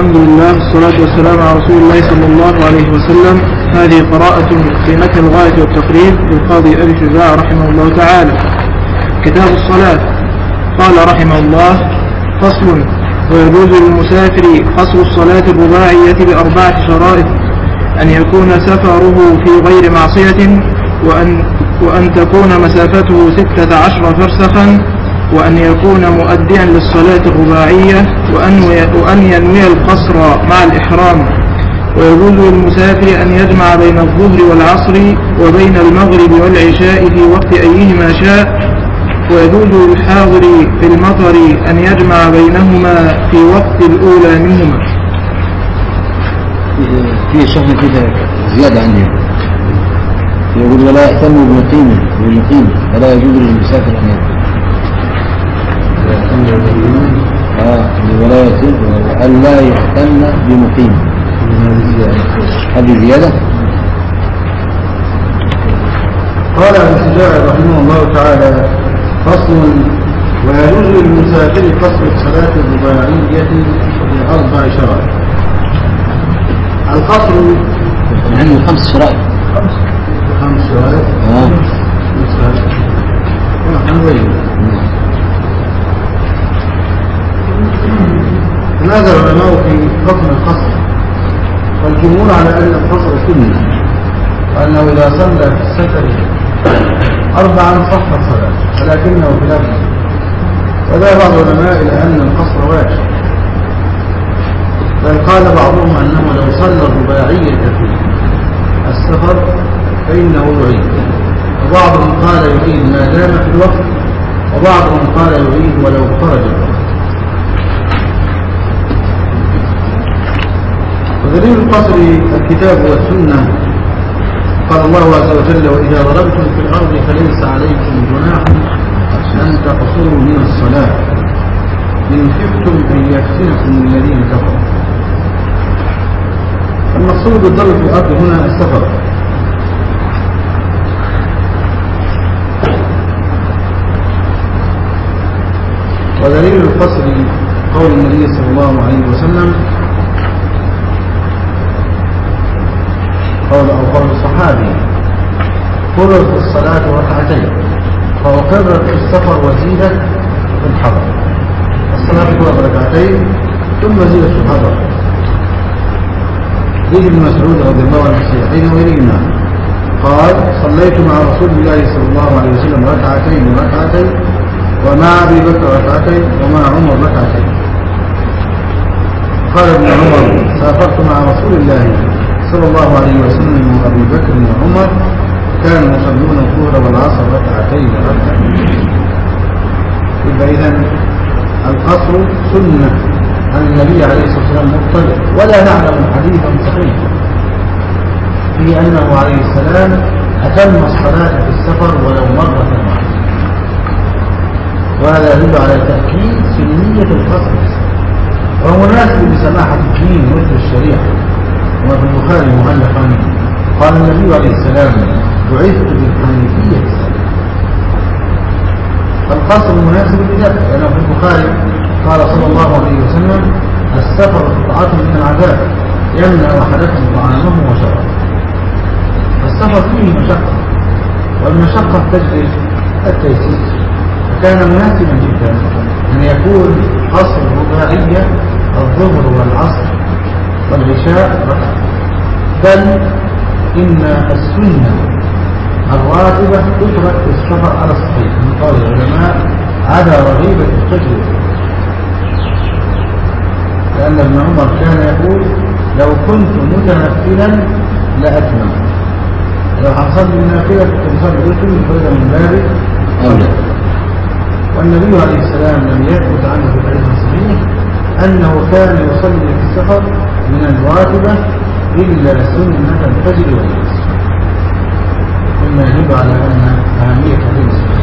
الحمد لله والصلاة والسلام على رسول الله صلى الله عليه وسلم. هذه قراءة في متن الغاية والتقريب للقاضي أبي شجاع رحمه الله تعالى. كتاب الصلاة. قال رحمه الله فصل. ويجوز للمسافر قصر الصلاة الرباعية بأربعة شرائط أن يكون سفره في غير معصية وأن, وأن تكون مسافته ستة عشر فرسخا وأن يكون مؤديا للصلاة الرباعية وأن, ينوي القصر مع الإحرام. ويجوز للمسافر أن يجمع بين الظهر والعصر وبين المغرب والعشاء في وقت أيهما شاء. ويجوز للحاضر في المطر أن يجمع بينهما في وقت الأولى منهما. في شحن كده زيادة عندي يقول ولا يهتم بمقيم بمقيم ولا يجوز للمسافر أن آه ولا يتم ألا يهتم بمقيم هذه زيادة قال ابن شجاع رحمه الله تعالى فصل ويجوز للمسافر قصر الصلاة الرباعية بأربع شرائط القصر عنده خمس شرائط خمس شرائط آه نظر العلماء في حكم القصر. والجمهور على أن القصر سنة وأنه إذا صلى في السفر أربعا صح الصلاة ولكنه خلاف وذهب بعض العلماء إلى أن القصر واجب. بل قال بعضهم أنه لو صلى الرباعية في السفر فإنه يعيد. وبعضهم قال يعيد ما دام في الوقت وبعضهم قال يعيد ولو خرج. الوقت ودليل القصر الكتاب والسنة. قال الله عز وجل وإذا ضربتم في الأرض فليس عليكم جناح أن تقصروا من الصلاة. إن خفتم أن يفتنكم الذين كفروا. المقصود بالضرب في الأرض هنا السفر. ودليل القصر قول النبي صلى الله عليه وسلم قول أو قول الصحابي. فرض الصلاة ركعتين. فأقرت في السفر وزيدت في الحضر الصلاة فرض ركعتين ثم زيدت في الحضر زيد بن مسعود رضي الله عنه الصحيحين وغيرهما. قال صليت مع رسول الله صلى الله عليه وسلم ركعتين وركعتين ومع أبي بكر ركعتين ومع عمر ركعتين. قال ابن عمر سافرت مع رسول الله صلى الله عليه وسلم وأبي بكر وعمر كانوا يصلون الظهر والعصر ركعتين ركعتين يبقى اذا القصر سنة عن النبي عليه الصلاة والسلام مطلق. ولا نعلم حديثا صحيحا في أنه عليه السلام أتم الصلاة في السفر ولو مرة واحدة وهذا يدل على تاكيد سنيه القصر وهو مناسب لسماحه الدين مثل الشريعه وفي البخاري معلقا عليه السلام بعثت بالحنيفية. السلام فالقصر مناسب لذلك لأنه في البخاري قال صلى الله عليه وسلم السفر قطعة من العذاب يمنع أحدكم طعامه وشرابه. السفر فيه مشقة والمشقة تجري التيسير. فكان مناسبا جدا أن يكون قصر رباعية الظهر والعصر والعشاء بل إن السنة الراتبة تترك السفر على الصحيح. من قول العلماء على رغيبة التجربة. لأن ابن عمر كان يقول لو كنت متنفلا لأتمم. لو حصل كنت مصلي قلت لي فريضة من باب أولى والنبي عليه السلام لم يثبت عنه في الحديث الصحيح أنه كان يصلي في السفر من الراتبة إلا سنة الفجر والعصر مما يدل على أن أهمية هذه السنة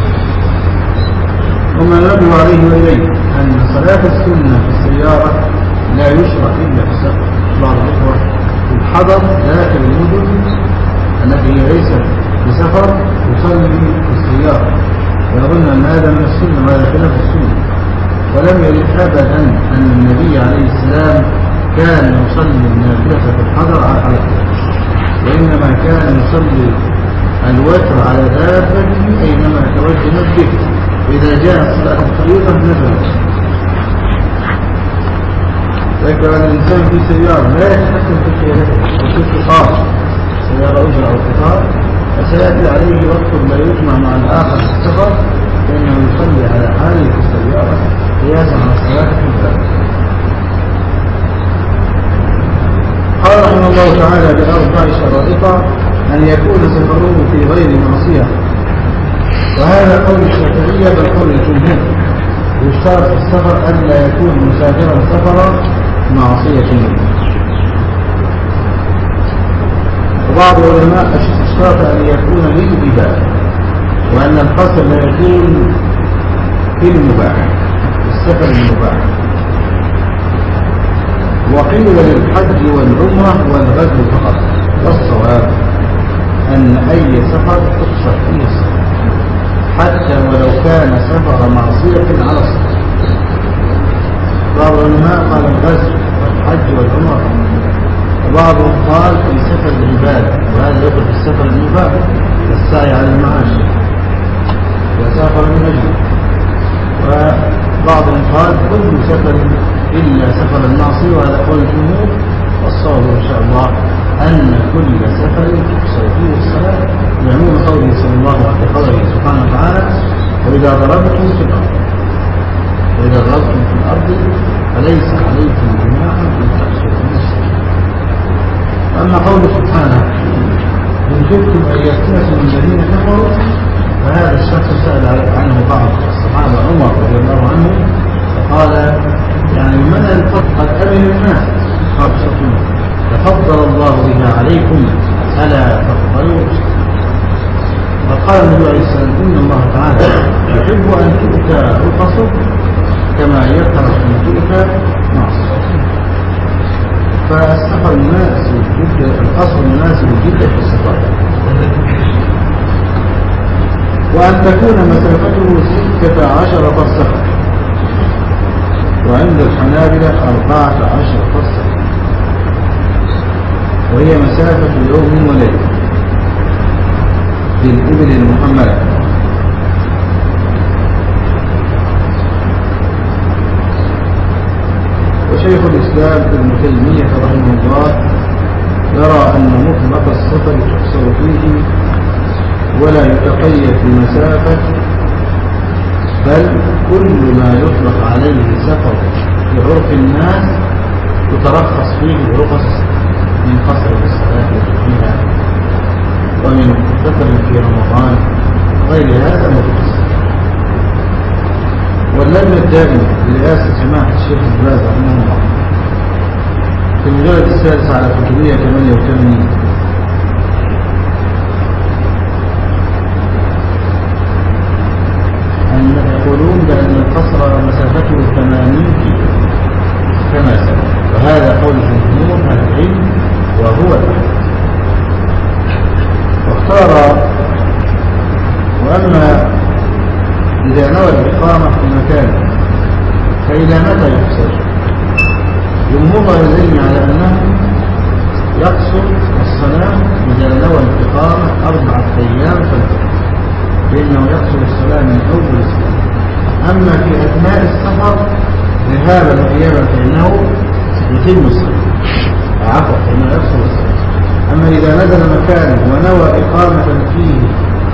وما ندعو عليه وإليه أن صلاة السنة في السيارة لا يشرع إلا في السفر بعض الإخوة الحضر داخل المدن التي ليست بسفر يصلي في السيارة. ويظن أن هذا من السنة وهذا خلاف السنة. ولم يرد أبدا أن النبي عليه السلام كان يصلي النافلة في الحضر على حلقه وإنما كان يصلي الوتر على دابته أينما توجهت به. إذا جاءت صلاة الفريضة نزلت ذكر الإنسان في سيارة. لا يتحكم في سيارته وفي قطار سيارة أجرى أو قطار فسيأتي عليه وقت لا يجمع مع الآخر في السفر. فإنه يصلي على حاله في السيارة قياسا على في البلد قال رحمه الله تعالى بأربع شرائط أن يكون سفره في غير معصية. وهذا قول الشافعية بل قول الجمهور. يشترط في السفر ألا يكون مسافرا سفرا معصية. وبعض العلماء اشترط أن يكون للإباحة وأن القصر لا يكون في المباح السفر المباح. وقيل للحج والعمرة والغزو فقط. والصواب أن أي سفر تقصر فيه السفر حتى ولو كان سفر معصية على السفر بعض العلماء قال الغزو والحج والعمرة وبعضهم قال في سفر العبادة وهذا يدخل في السفر المباح السعي على المعاش وسافر من أجله وبعضهم قال كل سفر إلا سفر المعصية وهذا قول الجمهور والصواب إن شاء الله أن كل سفر تقصر فيه الصلاة. لعموم قوله صلى الله عليه قوله سبحانه وتعالى وإذا ضربتم في الأرض وإذا ضربتم في الأرض فليس عليكم جناح أن تقصروا أما قوله سبحانه إن خفتم أن يفتنكم الذين كفروا فهذا الشخص سأل عنه بعض الصحابة عمر رضي الله عنه فقال يعني من الفضل قد أمن الناس قال تفضل الله بها عليكم ألا تقبلوا فقال النبي عليه السلام إن الله تعالى يحب أن تؤتى القصر كما يكره أن تؤتى معصية فالسفر مناسب جدا القصر مناسب جدا في السفر وأن تكون مسافته ستة عشر فرسخا وعند الحنابلة أربعة عشر فرسخا وهي مسافة يوم وليلة. بالإبل المحملة. وشيخ الإسلام ابن تيمية رحمه الله يرى أن مطلق السفر تحصر فيه ولا يتقيد بمسافة بل كل ما يطلق عليه سفر في عرف الناس يترخص فيه برخص من قصر الصلاة فيها. ومن سفر في رمضان غير هذا مرخص واللجنة الدائمة برئاسة سماحة الشيخ الباز رحمه الله. في المجلد السادس على 388 أن يقولون بأن القصر مسافته 80 كيلو. كما سبق. وهذا قول جمهور العلم وهو الأحد واختار وأما إذا نوى الإقامة في مكان فإلى متى يقصر؟ جمهور العلم على أنه يقصر الصلاة إذا نوى الإقامة أربعة أيام فالفجر لأنه يقصر الصلاة من أول الصلاة. أما في أثناء السفر ذهابا وإيابا فإنه يتم الصلاة عفوا فإنه يقصر الصلاة أما إذا نزل مكان ونوى إقامة فيه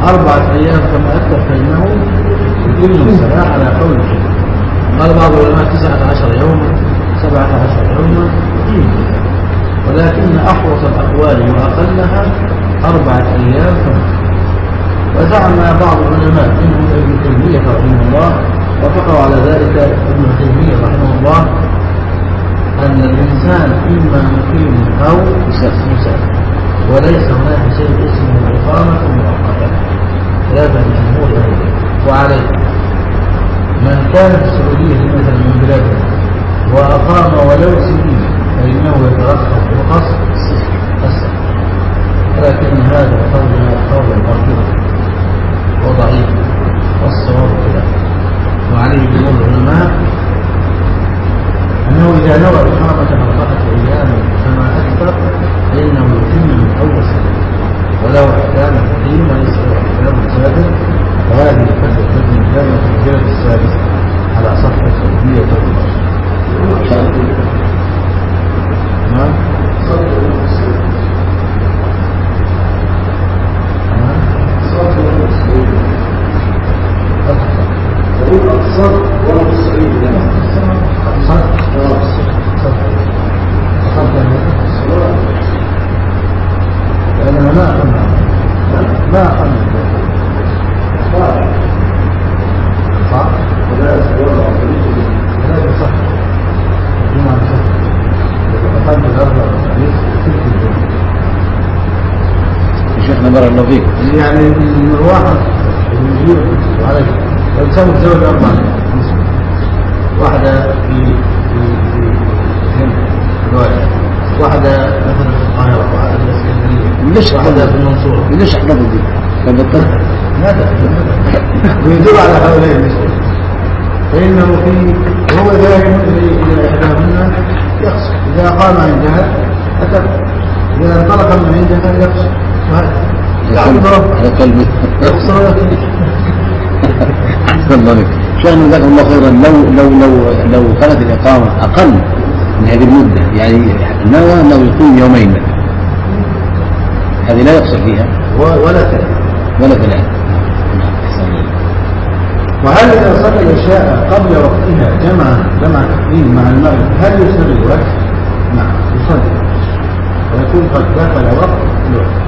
أربعة أيام كما أكثر فإنه يتم الصلاة على قول قال بعض العلماء تسعة عشر يوما سبعة عشر يوما ولكن أحوص الأقوال وأقلها أربعة أيام فقط وزعم بعض العلماء منهم ابن تيمية رحمه الله وفقوا على ذلك ابن تيمية رحمه الله أن الإنسان إما مقيم أو مسافر. وليس هناك شيء اسمه إقامة مؤقتة. لجمهور العلم وعليه. من كان في السعودية مثلا من بلاده وأقام ولو سنين فإنه يترخص بقصر السفر ولكن هذا قول قول مرفوض وضعيف. والصواب خلاف وعليه جمهور العلماء أنه إذا نوى الحرمة أربعة أيام فما أكثر فإنه يتم من أول سنة. ولو أحكام الحكيم وليس له أحكام سابق وهذه الفتوى التي الدولة في الجلد السادسة على صفحة 312 نعم؟ على قلبي. الله بك شأن الله خيرا. لو لو لو لو كانت الإقامة أقل من هذه المدة يعني نوى أنه يقيم يومين مثلا. هذه لا يقصر فيها. ولا تأتي ولا ثلاثة نعم أحسن. وهل إذا صلى العشاء قبل وقتها جمع جمع تقديم مع المغرب هل يصلي الوقت؟ نعم يصلي. ويكون قد دخل وقت الوقت.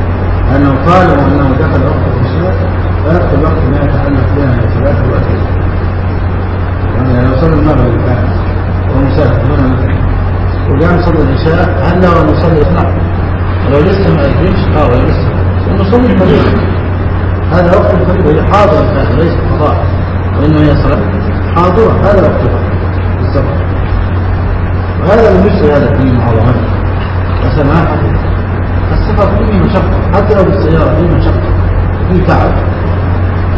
لأنه قال أنه دخل وقت العشاء فيدخل وقت ما يتعلق بها من صلاة الوقت يعني لو صلى المغرب الآن ومسافر وقام صلى العشاء هل له أن يصلي نعم ولو لسه ما أدريش ولو لسه. لأنه صلي الفريضة هذا وقت الفريضة. هي حاضرة ليس قضاء وإنما هي صلاة. حاضرة هذا في السفر وهذا مثل هذا الدين عظمته وسماحته السفر فيه مشقة حتى لو بالسيارة فيه مشقة. فيه تعب.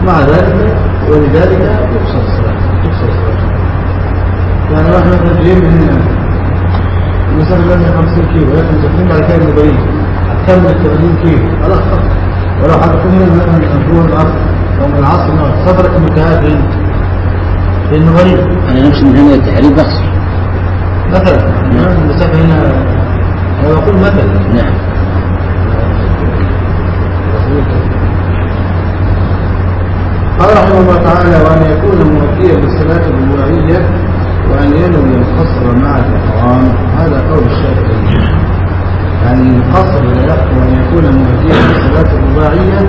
مع ذلك ولذلك يقصر الصلاة يقصر الصلاة. يعني واحد مثلا من هنا المسافة مثلا 50 كيلو لكن مسافرين بعد كده المبارين هتكمل 80 كيلو. خلاص. ولو حطيتوا هنا مثلا الظهر العصر أو من العصر سفرك المنتهى فين؟ في المبارين أنا نمشي من هنا للتحرير بخسر مثلا. يعني المسافة هنا أنا بقول مثلا. نعم. قال رحمه الله تعالى وأن يكون مؤديا للصلاة الرباعية وأن ينوي القصر مع الإحرام. هذا قول الشافعي يعني القصر لا يقوى أن يكون مؤديا للصلاة الرباعية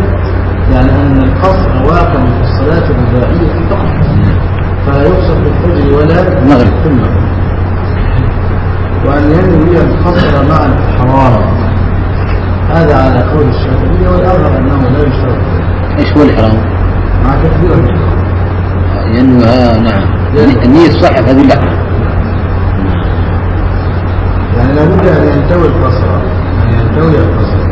يعني أن القصر واقع في الصلاة الرباعية فقط. فلا يقصر في الفجر ولا المغرب. المغرب وأن ينوي القصر مع الإحرام. هذا على قول الشافعي والأظهر أنه لا يشترط إيش هو الإحرام؟ مع تكبير. الإحرام ينوي آه نعم النية الصحة هذه لا. يعني لابد أن ينتوي القصر أن ينتوي القصر.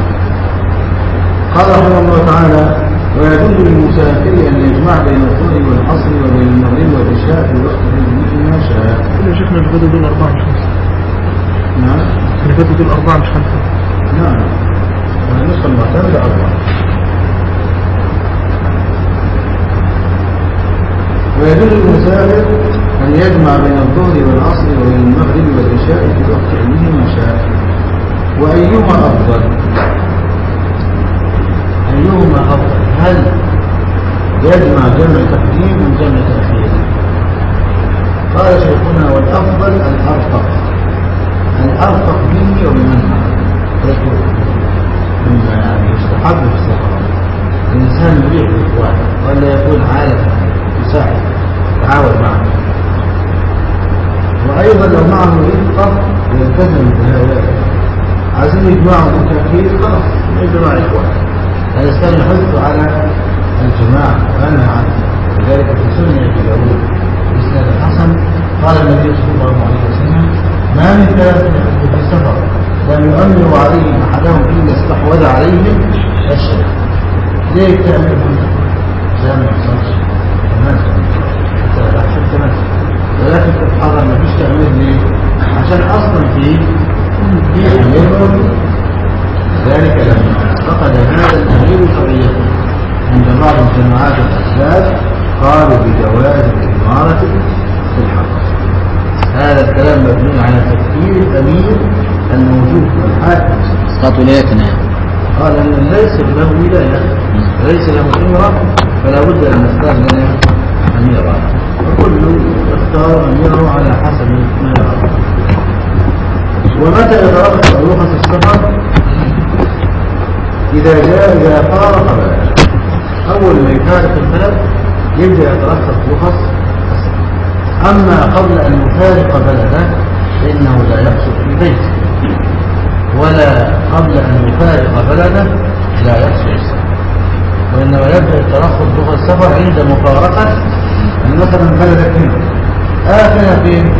قال رحمه الله تعالى ويجوز للمسافر أن يجمع بين الظهر والعصر وبين المغرب والعشاء في وقت مثل ما شاء. كل يا شيخنا اللي فاتوا دول أربعة مش خمسة. نعم. اللي فاتوا دول أربعة مش خمسة. نعم. النسخة المعتمدة أربعة. ويجوز للمسافر أن يجمع بين الظهر والعصر وبين المغرب والعشاء في وقت علمه ما شاء وأيهما أفضل؟ أيهما أفضل؟ هل يجمع جمع تقديم أم جمع تأخير؟ قال شيخنا والأفضل الأرفق الأرفق وبمن معه يكون مما يعني يستحب في السفر. الإنسان يريح الإخوان ولا يكون عالة يساعد يتعاون معه. وأيضا لو معه رفقة يلتزم بهؤلاء. عايزين يجمعوا بالتأكيد خلاص. يجمع إخوان الإسلام يحث على الجماعة. وينهى عنه لذلك في سنة داود بإسناد الحسن قال النبي صلى الله عليه وسلم ما من ثلاثة يخرج في السفر لم يؤمر عليهم أحدهم إلا استحوذ عليهم الشيء ليه تعمل لا ما يحصلش تمام انت لا شوف تمام ولكن تأمير ليه عشان أصلا في في موجود ذلك لما فقد هذا الأمير شرعيته عند بعض الجماعات الأسباب قالوا بجواز الإمارة في الحق هذا الكلام مبني على تفكير الأمير الموجود والحاكم إسقاط ولايتنا قال أن ليس له ولاية ليس له إمرة فلا بد أن نختار أميرا وكل يختار أميره على حسب ما يرى. ومتى يترخص رخص السفر؟ إذا جاء إذا فارق أول ما يفارق البلد يبدأ يترخص رخص السفر. أما قبل أن يفارق بلده فإنه لا يقصد في بيته. ولا قبل أن يفارق بلده لا يحصل السفر. وإنما يبدأ الترخص لغة السفر عند مفارقة يعني مثلا بلدك هنا آخر فين؟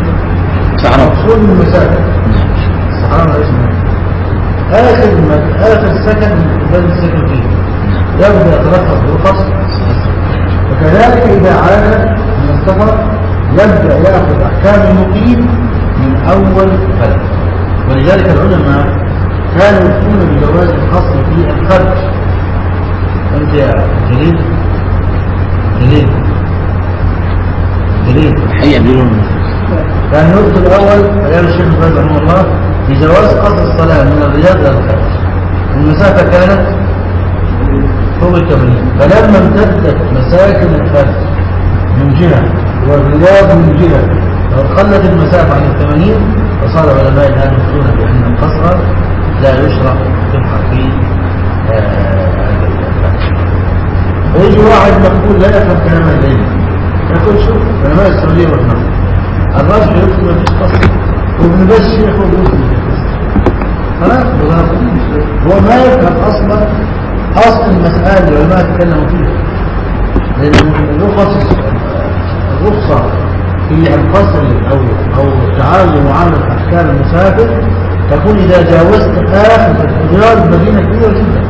صحراء. المسافة الصحراء ما اسمها آخر مك... آخر سكن من بلد السكن فيه يبدأ يترخص برخص وكذلك إذا عاد من السفر يبدأ يأخذ أحكام المقيم من أول بلد. ولذلك العلماء كانوا يفتون بجواز الخصم في الخرج أنت يا جليل؟ جليل. بدون كان يفتي الأول أيام الشيخ باز رحمه الله بجواز قصر الصلاة من الرياض إلى الخارج المسافة كانت فوق الثمانين فلما امتدت مساكن الخارج من جهة والرياض من جهة وقلت المسافة عن الثمانين فصار علماء الآن يفتون بأن القصر لا يشرع في ويجي واحد مقبول لا يفهم كلام الليل يقول شوف علماء السعودية والنصر الرجل يكتب ما فيش قصر وابن باز شيخ وابن خلاص هو ما يفهم أصلا اصل المسائل اللي العلماء تكلموا فيها لأن الرخص الرخصه في القصر أو أو تعامل معامله احكام المسافر تكون اذا جاوزت اخر رياض مدينه كبيره جدا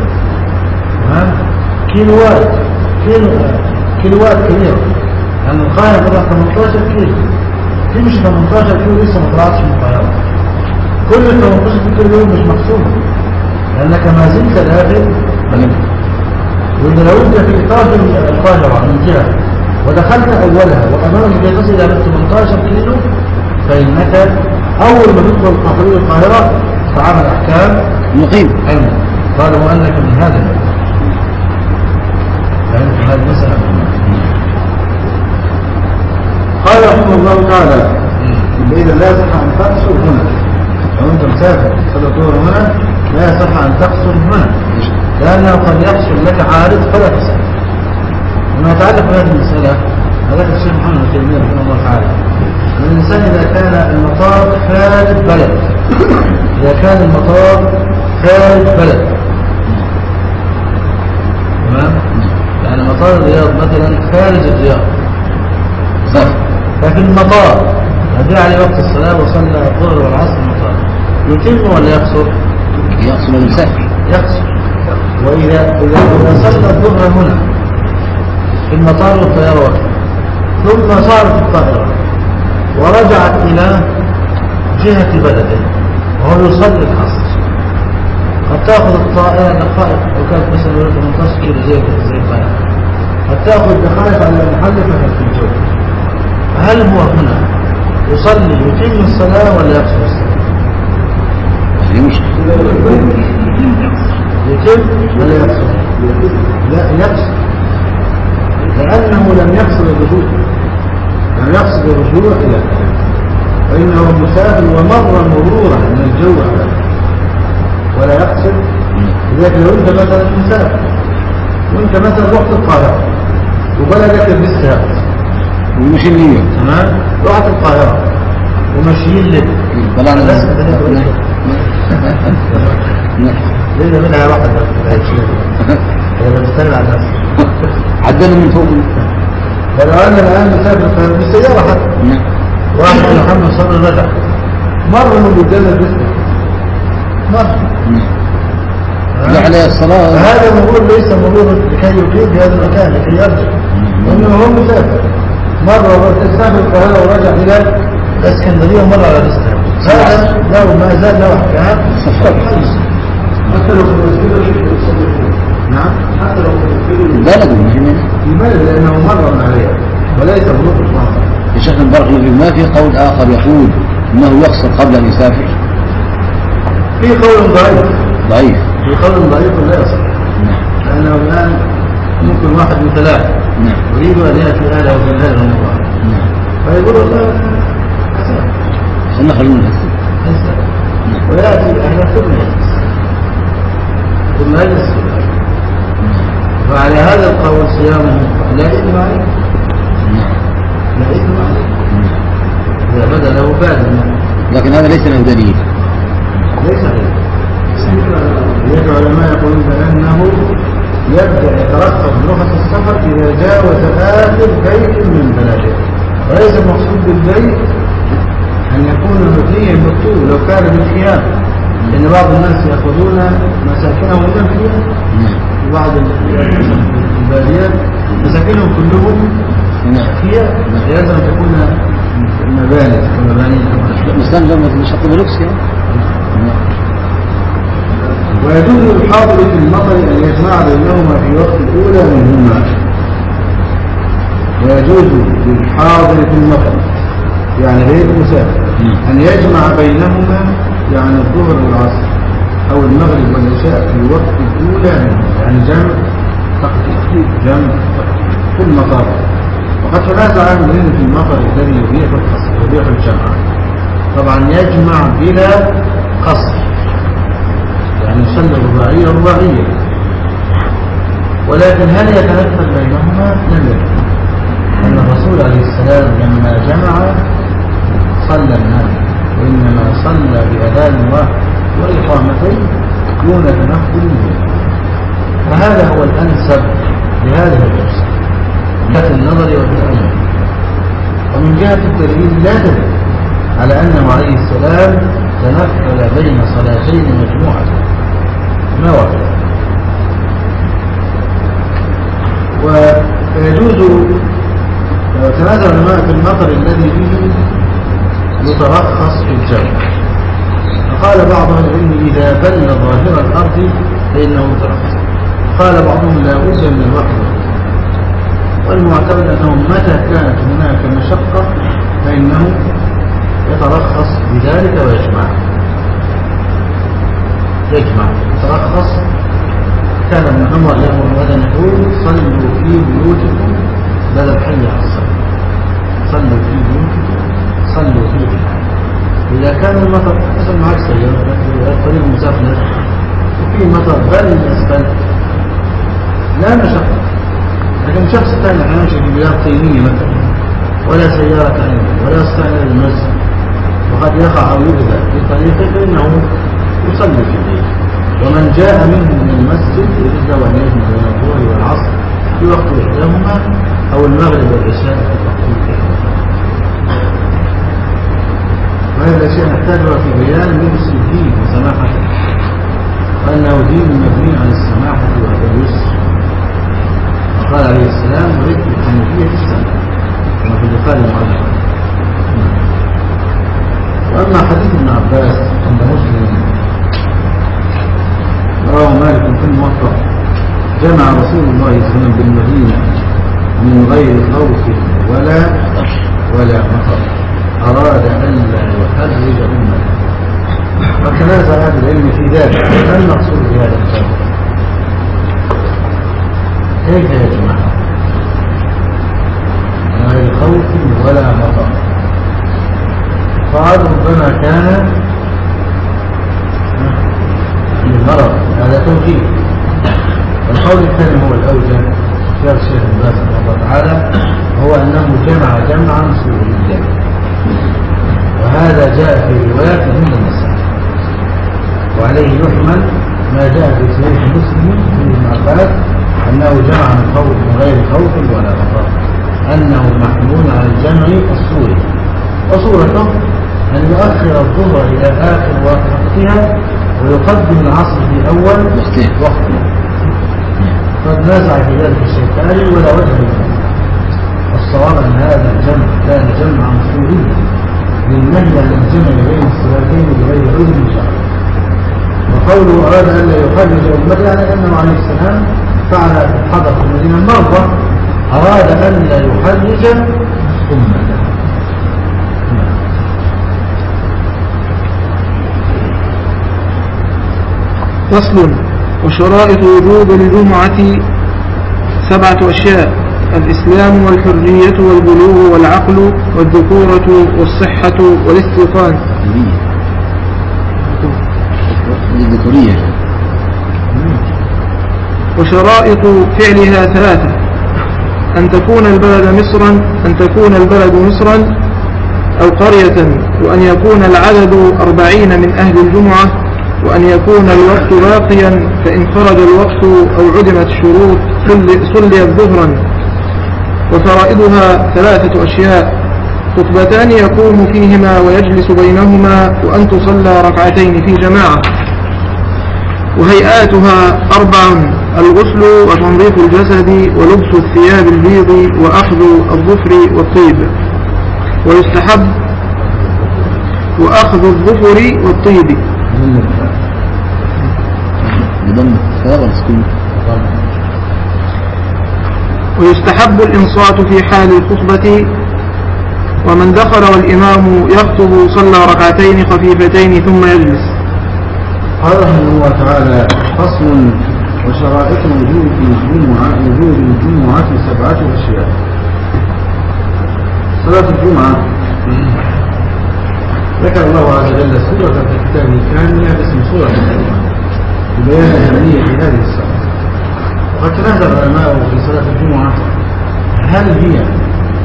تمام كيلوات كيلو كيلوات كبيره يعني القاهره بضع 18 كيلو تمشي 18 كيلو لسه ما طلعتش من القاهرة. كل ال 18 كيلو مش محسوب لأنك ما زلت داخل بلد وإذا لو انت في إطار القاهرة من جهة ودخلت أولها وامامك تصل إلى 18 كيلو فإنك أول ما تدخل القاهره القاهرة تعامل أحكام. مقيم. قالوا أنك من هذا البلد. فهمت هذه المسألة. قال رحمه الله تعالى إذا لا يصح أن تقصر هنا. لو أنت مسافر تصلي الظهر هنا لا يصح أن تقصر هنا. لأنه قد يحصل لك عارض فلا تسأل. وما يتعلق بهذه المسألة هذا الشيخ محمد بن تيمية رحمه الله تعالى إن الإنسان إذا كان المطار خارج بلد إذا كان المطار خارج بلد. تمام؟ يعني مطار الرياض مثلا خارج الرياض. صح. ففي المطار. جاء عليه وقت الصلاة وصلى الظهر والعصر المطار. يتم ولا يقصر؟ يقصد المسافر يقصر. وإذا إذا صلى الظهر هنا في المطار والطيارة. ثم صارت الطائرة. ورجعت إلى جهة بلده. وهو يصلي العصر. قد تأخذ الطائرة دقائق لو كانت مثلا 18 كيلو زي زي الطائرة قد تأخذ دقائق على محل في الجو هل هو هنا يصلي يتم الصلاة ولا يقصر؟ الصلاة؟ يتم ولا يقصر؟ لا يقصر. لأنه لم يقصد الرجوع. لم يقصد الرجوع إلى فإنه مسافر ومر مرورا من الجو على ولا يقصد لذلك لو أنت مثلا مسافر وأنت مثلا رحت القاهرة. وبلدك الرزق ومشي اليوم تمام؟ رحت القاهرة. وماشيين لك طلعنا بس. ليه منها واحد بس؟ هي بتستنى على الناس. عدنا من فوق. ولو أنا الآن مسافر القاهرة بالسيارة حتى. نعم واحد محمد صبري رجع مر من قدام الرزق مر عليه الصلاة. فهذا مرور ليس مرور لكي يقيم في هذا المكان لكي يرجع. وإنما هو مسافر مرة تسافر القاهرة ورجع إلى الإسكندرية ومر على الإسلام هذا له ما زال له أحكام حتى لو نعم. حتى لو بلد المهم في بلد لأنه مر من عليها. وليس مرور القاهرة يا شيخ بارك الله فيك ما في قول آخر يقول أنه يقصر قبل أن يسافر؟ في قول ضعيف. ضعيف. في قول ضعيف لا يصح. نعم. لأنه الآن ممكن واحد متلاعب نعم. يريد أن يأتي أهله وفي أهله رمضان نعم. فيقول والله خلنا خلينا نفسر ويأتي أهله ثم يجلس ثم يجلس في. وعلى هذا القول صيامه لا إثم عليه. نعم. لا إثم عليه. إذا بدا له باد لكن هذا ليس له دليل. ليس عليه. لذلك العلماء يقولون بأنه يبدأ يترقب نفس السفر إذا جاوز آخر بيت من بلده. وليس المقصود بالبيت أن يكون مبنيا بالطول لو كان بالخيام لأن بعض الناس يأخذون مساكنهم من الخيام في بعض الباديات مساكنهم كلهم خيام لازم أن تكون مباني كمباني الإسلام لما حط بلوكس يعني ويجوز للحاضر في المطر أن يجمع بينهما في وقت الأولى منهما ويجوز للحاضر في المطر يعني غير المسافر أن يجمع بينهما يعني الظهر والعصر أو المغرب والعشاء في وقت الأولى منهما يعني جمع تقدير جمع في المطر وقد تنازع العلم في المطر الذي يبيح القصر يبيح الجمع. طبعا يجمع بلا قصر. يعني يصلي الرباعية رباعية ولكن هل يتنفل بينهما؟ لم يكن أن الرسول عليه السلام لما جمع صلى الناس وإنما صلى بأذان واحد وإقامتين دون تنفل وهذا هو الأنسب لهذه القصة. في النظر والتأمل ومن جهة التدليل لا دليل على أنه عليه السلام تنفل بين صلاتين مجموعة ما ورد ويجوز تنازل الماء في المطر الذي به يترخص في الجو فقال بعض العلم إذا بل ظاهر الأرض فإنه يترخص. قال بعضهم لا بد من الوحدة والمعتمد أنه متى كانت هناك مشقة فإنه يترخص بذلك ويجمع. يجمع. يترخص كان ابن عمر يأمر هذا يقول صلوا في بيوتكم بدل حي على الصلاة. صلوا في بيوتكم صلوا في بيوتكم. إذا كان المطر مثل معك سيارة الطريق مسافر. وفي مطر بل أسفل. لا مشقة لكن شخص ثاني يمشي في بلاد طينية مثلا. ولا سيارة عنده ولا إلى المسجد. وقد يقع أو يؤذى في طريقه فإنه يصلي في البيت ومن جاء منه من المسجد أن يجمع بين الظهر والعصر في وقت إحداهما أو المغرب والعشاء في وقت وهذا الشيء نحتاجه في بيان لبس الدين وسماحته وأنه دين مبني على السماحة واليسر وقال عليه السلام ولدت الحنفية السماء. كما في البخاري المعلق وأما حديث ابن عباس عند مسلم رواه مالك في الموطأ جمع رسول الله صلى الله عليه وسلم بالمدينة من غير خوف ولا ولا مطر. أراد أن لا يحرج أمته. وتنازع أهل العلم في ذلك. ما المقصود بهذا الكلام؟ كيف يجمع من غير خوف ولا مطر. قال ربما كان للمرض. هذا توجيه. والقول الثاني هو الأوجه. اختيار الشيخ ابن باز رحمه الله تعالى هو أنه جمع جمعا سوريا وهذا جاء في روايات من النساء. وعليه يحمل ما جاء في صحيح مسلم من ابن عباس أنه جمع من خوف من غير خوف ولا مطر أنه محمول على الجمع السوري وصورته أن يؤخر الظهر إلى آخر وقتها ويقدم العصر في أول وقته قد نازع في ذلك الشيطاني ولا وجه له. الصواب أن هذا الجمع كان جمعا سوريا للنهي عن الجمع بين الصلاتين بغير عذر شرعي وقوله أراد أن لا يخرج أمته يعني أنه عليه السلام فعل حضر في المدينة مرة أراد أن لا يحرج أمته. فصل وشرائط وجوب الجمعة سبعة أشياء الإسلام والحرية والبلوغ والعقل والذكورة والصحة والاستيطان الذكورية. وشرائط فعلها ثلاثة أن تكون البلد مصرا أن تكون البلد مصرا أو قرية وأن يكون العدد أربعين من أهل الجمعة. وأن يكون الوقت باقيا فإن خرج الوقت أو عدمت الشروط صليت ظهرا. وفرائضها ثلاثة أشياء. خطبتان يقوم فيهما ويجلس بينهما وأن تصلى ركعتين في جماعة. وهيئاتها أربع الغسل وتنظيف الجسد ولبس الثياب البيض وأخذ الظفر والطيب. ويستحب وأخذ الظفر والطيب. ويستحب الإنصات في حال الخطبة ومن دخل والإمام يخطب صلى ركعتين خفيفتين ثم يجلس. قال رحمه الله تعالى فصل وشرائط وجود الجمعة وجود الجمعة سبعة أشياء. صلاة الجمعة. ذكر الله عز وجل سورة في كتابه الكاملة باسم سورة الجمعة لبيان أهمية هذه الصلاة وقد تنازع العلماء في صلاة الجمعة هل هي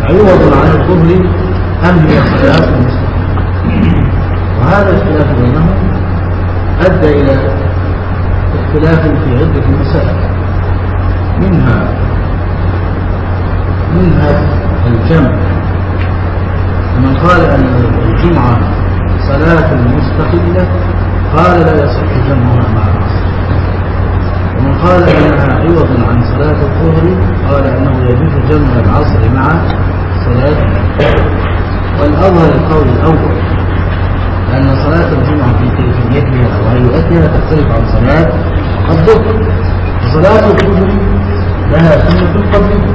عوض عن الظهر أم هي صلاة وهذا الاختلاف بينهم أدى إلى اختلاف في عدة مسائل. منها منها الجمع. من قال أن الجمعة صلاة مستقلة قال لا يصح جمعها مع العصر. ومن قال انها عوض عن صلاة الظهر قال إنه يجوز جمع العصر مع صلاة والأظهر القول الأول أن صلاة الجمعة في كيفيتها وهيئتها تختلف عن صلاة الظهر. صلاة الظهر لها سنة قبلية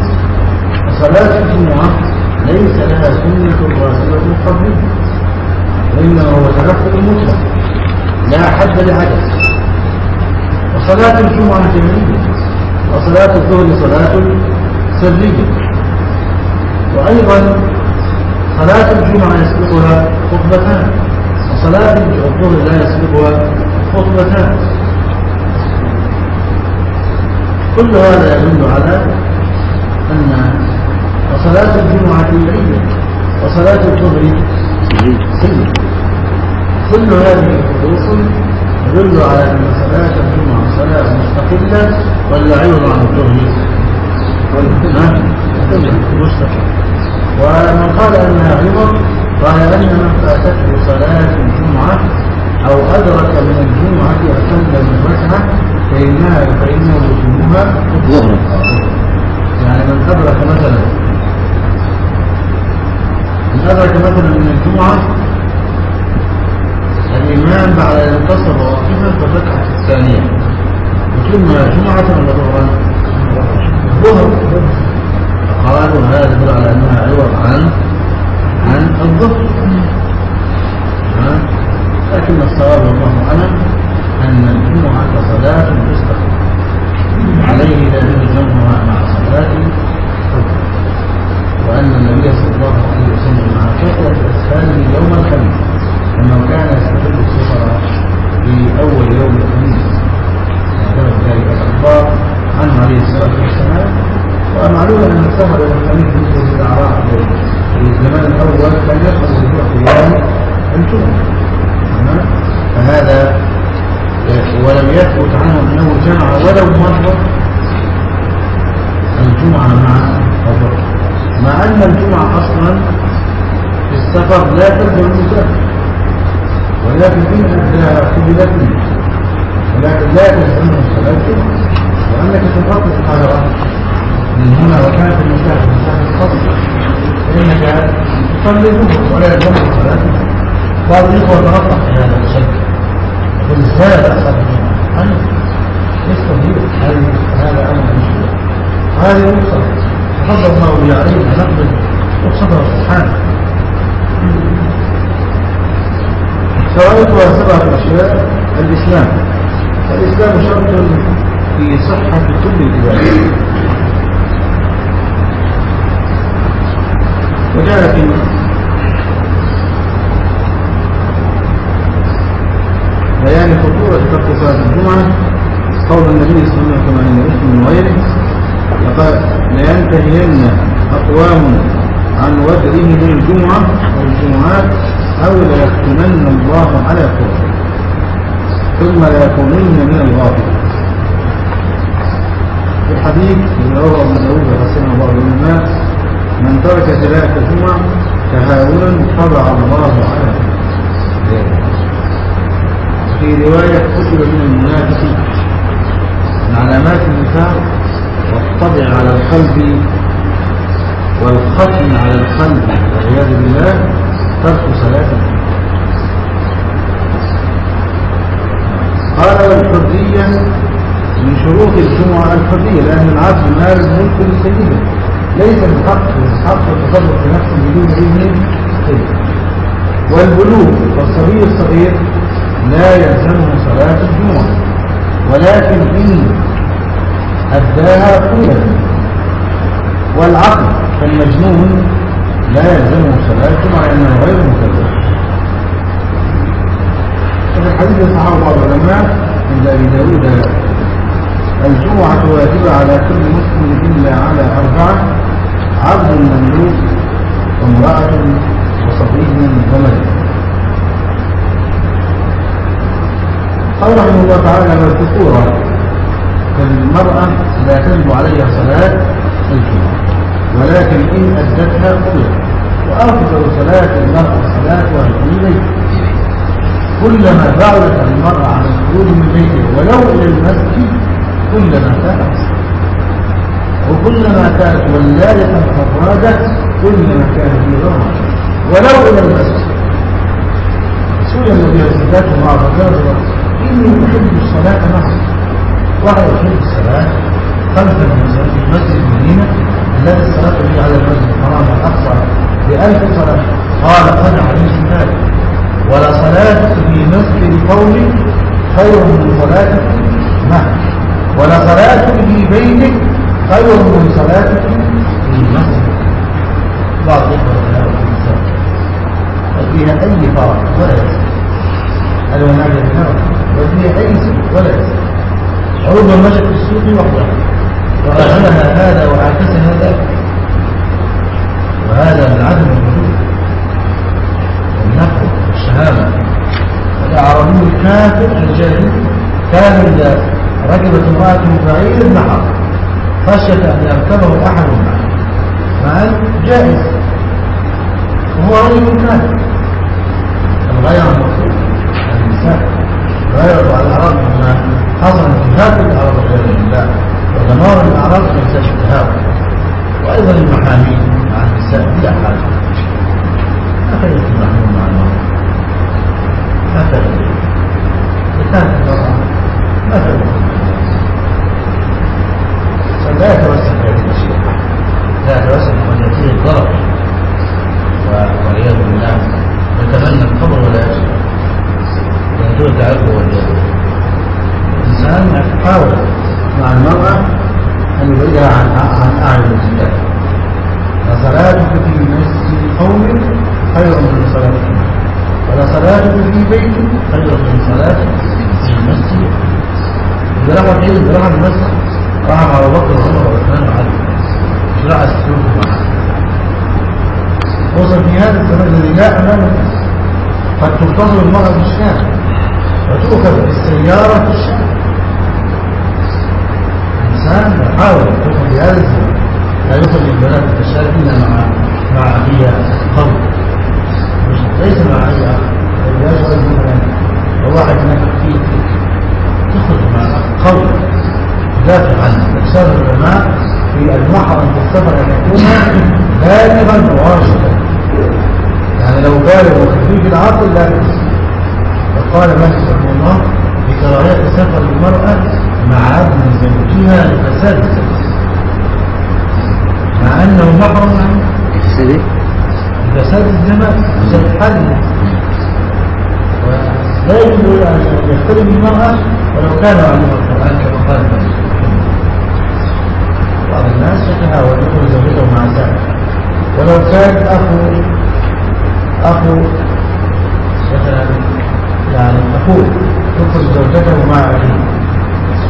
وصلاة الجمعة ليس لها سنة راتبة قبلية وإنما هو تنفل مطلق لا حد لعدد وصلاة الجمعة جميلة. وصلاة الظهر صلاة سرية. وأيضا صلاة الجمعة يسبقها خطبتان. وصلاة الظهر لا يسبقها خطبتان. كل هذا يدل على أن وصلاة الجمعة عيد وصلاة الظهر كل هذه الخصوص تدل على أن صلاة الجمعة صلاة مستقلة ولا عوض عن الظهر ومن قال أنها عوض قال أن من فاتته صلاة الجمعة أو أدرك من الجمعة أقل من ركعة فإنها فإنه يتمها ظهرا يعني من أدرك مثلا أدرك مثلا من الجمعة. الإمام بعد أن انتصر واقفا في الركعة الثانية. وتم جمعة ولا ظهرا؟ ظهر قالوا هذا يدل على أنها عوض عن عن الظهر. لكن الصواب والله أعلم أن الجمعة صلاة مستقبل عليه يجوز جمعها مع صلاة وأن النبي صلى الله عليه وسلم مع كثرة أسفاره يوم الخميس أنه كان يستقبل السفر في أول يوم الخميس ذكر ذلك الأخبار عنه عليه الصلاة والسلام ومعلوم أن السفر إلى الخميس مثل الأعراف في الزمان الأول كان يدخل أسبوع أيام الجمعة فهذا ولم يثبت عنه أنه جمع ولو مرة الجمعة مع الظهر مع أن الجمعة أصلا في السفر لا تبدو المسافر. ولكن إن أداها قبلت ولكن لا تلزمه صلاة الجمعة وأنك تنقطع القاهرة من هنا وكانت المسافة مسافة قصر فإنك تصلي الظهر ولا يلزمك صلاة بعض الإخوة تنقط في هذا الشك يقول إزاي لا أصلي الجمعة أنا يستطيع هذا أمر مشروع. هذه رخصة تفضل الله بي علينا نقبل رخصته سبحانه. شرائطها سبعة أشياء الإسلام. الإسلام شرط في صحة كل العبادة وجاء في بيان خطورة ترك صلاة الجمعة قول النبي صلى الله عليه وسلم عند مسلم وغيره لينتهين أقوام عن وجههم الجمعة والجمعات أو ليختمن الله على قلوبهم ثم لا يكونن من الغافلين. في الحديث اللي رواه أبو داود وحسنه بعض العلماء من ترك صلاه الجمعة تهاونا طبع الله على في رواية كتب من المنافقين من علامات النفاق والطبع على القلب والختم على القلب والعياذ بالله ترك الجمعه قال الحرية من شروط الجمعة الحرية لأن العبد مال الملك لسيده ليس من حق حق التصرف في نفسه بدون إذن سيده والبلوغ والصبي الصغير لا يلزمه صلاة الجمعة. ولكن إن أداها قوة والعقل كالمجنون لا يلزمه صلاة الجمعة لأنه غير مكلف. وفي الحديث الصحابة بعض العلماء عند أبي داود الجمعة واجبة على كل مسلم إلا على أربعة عبد مملوك وامرأة وصبي وملك قال رحمه الله تعالى والذكورة فالمرأة لا تجب عليها صلاة الجمعة. ولكن إن أدتها قبلت وأفضل صلاة المرأة صلاتها في بيت كلما بعدت المرأة عن الخروج من بيتها ولو إلى المسجد كلما كانت وكلما كانت ولاية فرادة كلما كان في غرام ولو إلى المسجد. سئل النبي صلى الله عليه وسلم إني أحب الصلاة معه وهو يحب الصلاة خلف في مسجد المدينة الذي الصلاة به على المسجد الحرام والأقصى بألف صلاة قال قد علمت ذلك ولا صلاة في مسجد قوم خير من صلاتك معه ولا صلاة في بيتك خير من صلاتك في مسجد. بعض الإخوة وفيها أي فرق؟ ولا يسر الوناجة النار؟ وفيها أي سر ولا يسر ربما مشت في السوق وحدها وأغنها هذا وعكسها ذاك وهذا من عدم الوجود. والنقل والشهامة. الأعرابي الكافر الجاهل كان إذا ركبت امرأة بعيد النحر خشية أن يركبه أحد معه. مع جائز وهو رجل كافر. الغير المقصود النساء غير على الأعراب ما حصل انتهاك الأعراب والعياذ بالله ودمار الأعراب ليس انتهاك وأيضا المحامين مع النساء بلا حاجة كانت المحمول مع المرأة ما كانت كانت المرأة ما كانت فلا يتوسع في هذه الأشياء لا يتوسع يأتيه الضرر والعياذ بالله. ويتمنى القبر ولا يجد يدور تعبه والعياذ الإنسان يحاول مع المرأة أن يبعدها عن أعين الرجال فصلاتك في مسجد قوم خير من صلاتك ولا صلاتك في بيت خير من صلاتك في المسجد. رفع إيه؟ راح المسجد. راح مع أبو بكر وعمر وعثمان وعلي. شرع السلوك معه خصوصا في هذا الزمن الذي لا الناس. قد تنتظر المرأة في الشارع وتؤخذ بالسيارة في الشارع الإنسان يحاول يدخل في هذا الزمن. لا يخرج البنات الشارع إلا مع مع أخيها قوي ليس مع أي لا يشعر مثلا وواحد نفق فيه تخرج مع قوي يدافع عنه أكثر العلماء في المحرم في السفر أن يكون بالغا راشدا يعني لو بالغ وخفيف العقل لا وقال مالك رحمه الله بكراهية سفر المرأة مع ابن زوجها لفساد الزوج مع محرم عنه يفسد لفساد الزمان وفساد حالنا ولا يجوز ان يختلف المرأة ولو كان علم القرآن كما قال بعض الناس يتهاون يدخل زوجته مع سائر ولو كان أخو أخو مثلا يعني اخوه يدخل زوجته مع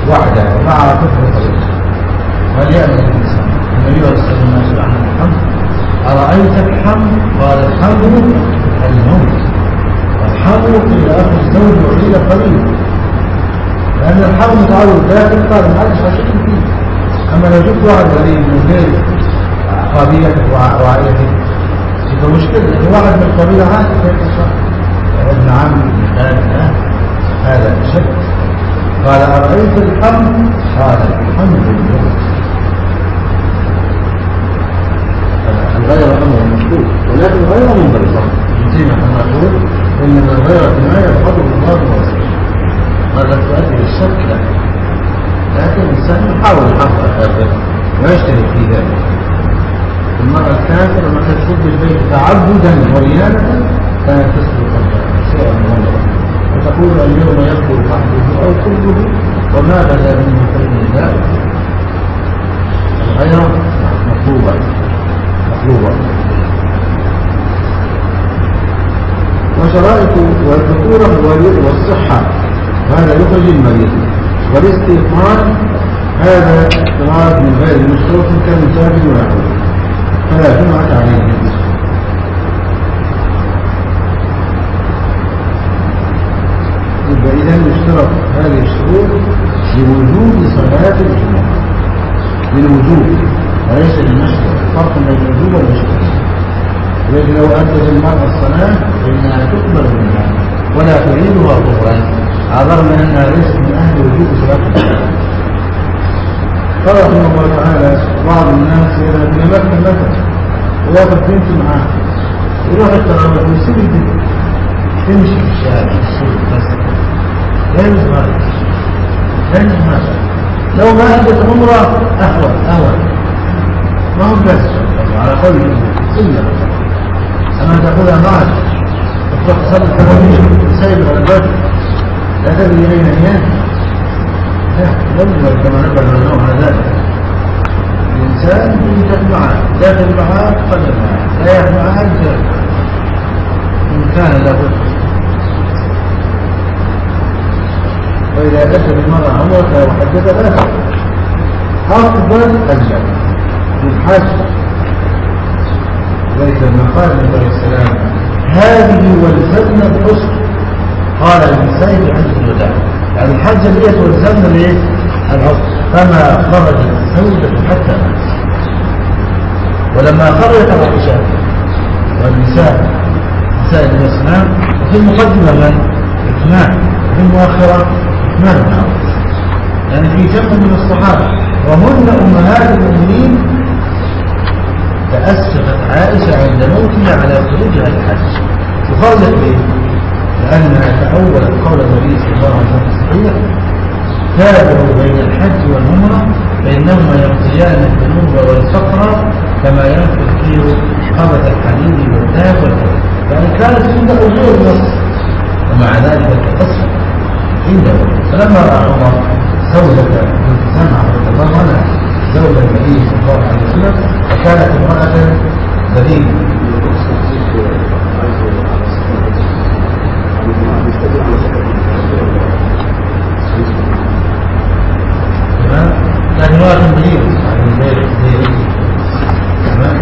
وحده ومع طفل صغير. هل يأمن الإنسان النبي صلى الله عليه وسلم عن الحمد أرأيت الحمد قال الحمد الموت. والحمد إلى أخو الزوج وقيل قريب لأن الحرم متعود داخل قال ما عادش هشوف فيه أما لو شفت واحد غريب من غير قبيلتك وعائلتك. يبقى مشكلة لأن واحد من القبيلة عادي كيف تصح ابن عم ابن خالد هذا شك قال أرأيت الحمد قال الحمد لله الغير أمر مشكور ولكن غير منضبط نسينا أن نقول إن الغيرة ما يفضل الله ورسوله هذا تؤدي للشك لا. لكن الإنسان يحاول على هذا ويجتهد في ذلك. المرأة الكافرة لما تدخل بالبيت تعبدا وريانة كانت تسلك شيئا الله. وتقول اليوم يخرج بعضه أو كله وما بدا منه خير ذلك الغيرة مطلوبة. مطلوبة وشرائط والذكورة والصحة. هذا يخرج المريض. والاستيقان هذا اضطراب من غير مشروط كمسافر ويحوي فلا جمعة عليه. يبقى إذا يشترط هذه الشروط لوجود صلاة الجمعة. للوجود وليس للمشروع فرق بين الوجوب والمشروع لكن لو أدت المرأة الصلاة فإنها تقبل منها ولا تعيدها ظهرا عذرنا أنها ليست من أهل وجوب صلاة قال رحمه الله تعالى بعض الناس يذهب إلى مكة مثلا وياخذ بنت معاه يروح التراويح ويسيب البنت تمشي في الشارع السوق بس. لا يجوز لا يجوز لو ما أدت عمرة أهون أهون ما هو بس. على قول سنة أما تأخذها معك. تصلي التراويح سايب الباب لا تدري أين هي. لا. يجوز كما العلماء على ذلك الإنسان يوجد معه. داخل معه قدر لا يخ معه إن كان له. وإذا دخل المرأة عمرة وحدث لا أفضل الجنة الحج. ذلك لما قال النبي عليه السلام هذه والزمن الحسن. قال النساء في حج الوداع يعني الحج ديت والزمن الايه؟ الحسن فما خرجت زوجة حتى مات ولما خرجت عائشة والنساء نساء الإسلام وفي المقدمة من؟ عثمان وفي المؤخرة بن عفان يعني في جمع من الصحابة. وهن أمهات المؤمنين تأسفت عائشة عند موتها على خروجها الحج وخرجت ليه؟ لأنها تأولت قول النبي صلى الله عليه وسلم تابعوا بين الحج والعمرة فإنهما يقضيان الذنوب والفقر كما ينفي الكير خبث الحديد والذهب والفضة يعني كانت عند أجور النص ومع ذلك تقصر عنده فلما رأى عمر زوجة بنت زمعة رضي زوج النبي صلى الله عليه وسلم وكانت امرأة ذليلة يعني امرأة ذليلة تمام؟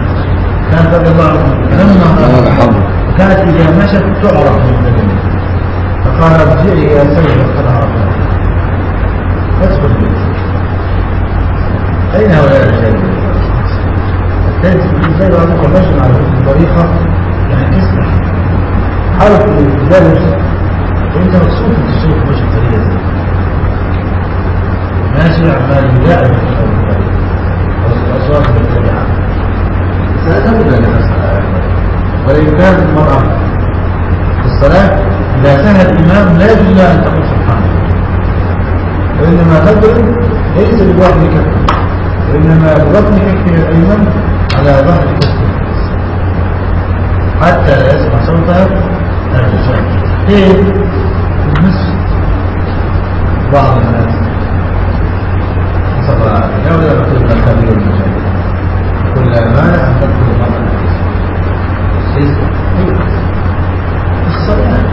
كانت رضي الله عنها كانت إذا مشت تعرف من الجميع فقال ارجعي يا سيد قد أين هؤلاء الرجال؟ الثالث له أنك ماشي على بطريقة يعني تسمح حاول تدرس وأنت مقصود في السوق ماشي بطريقة زي ماشي عمال يداعب والأصوات متبعة سأتبدأ لنفسها ولئن كانت المرأة في الصلاة إذا سهى الإمام لا يجوز أن تقول سبحان الله وإنما تضرب ليس بواحد كفه وإنما ببطن كفه الأيمن على ظهر كفه حتى لا يسمع صوتها؟ في المسجد بعض الناس. حسب لا ولا بقول لك كبير المجال كل أمانة أن تدخل المرأة الصلاة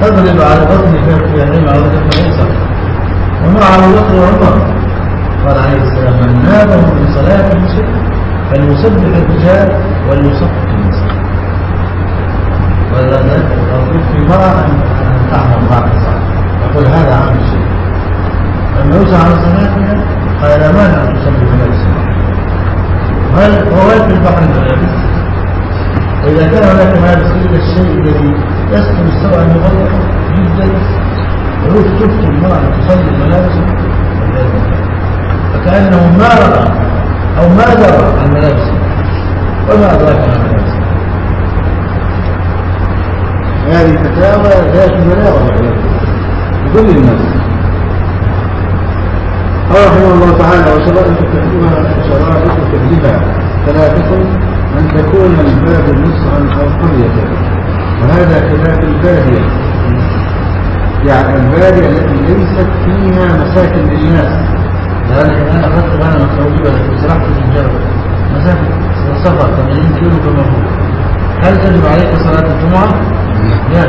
تضرب على بطن كفه اليمين على بطن اليسار ومع بكر وعمر قال عليه السلام من نابه من صلاة المسجد فليسبح الرجال وليصفق النساء. المفروض في المرأة أن تعمل بعد صلاة يقول هذا عام الشيء لما يوسع على صلاتها قال لا مانع أن بملابس هل وهل في البحر الملابس وإذا كان هناك ملابس إلا الشيء الذي يسكن السوء المغلق جدا ويوسف تفتي المرأة تصلي الملابس فكأنه ما رأى أو ما درى عن ملابس وما أدراك عن ملابس هذه فتاوى ذات بلاغة لكل الناس. قال رحمه الله تعالى وشرائط تحريمها شرائط فعلها ثلاثة أن تكون الباب مصرا أو قرية. وهذا خلاف البادية. يعني البادية التي ليست فيها مساكن للناس. أنا أردت أنا مكتوبة لكن سرحت في الجبل مسافة السفر 80 كيلو كما هو هل تجب عليك صلاة الجمعة؟ لا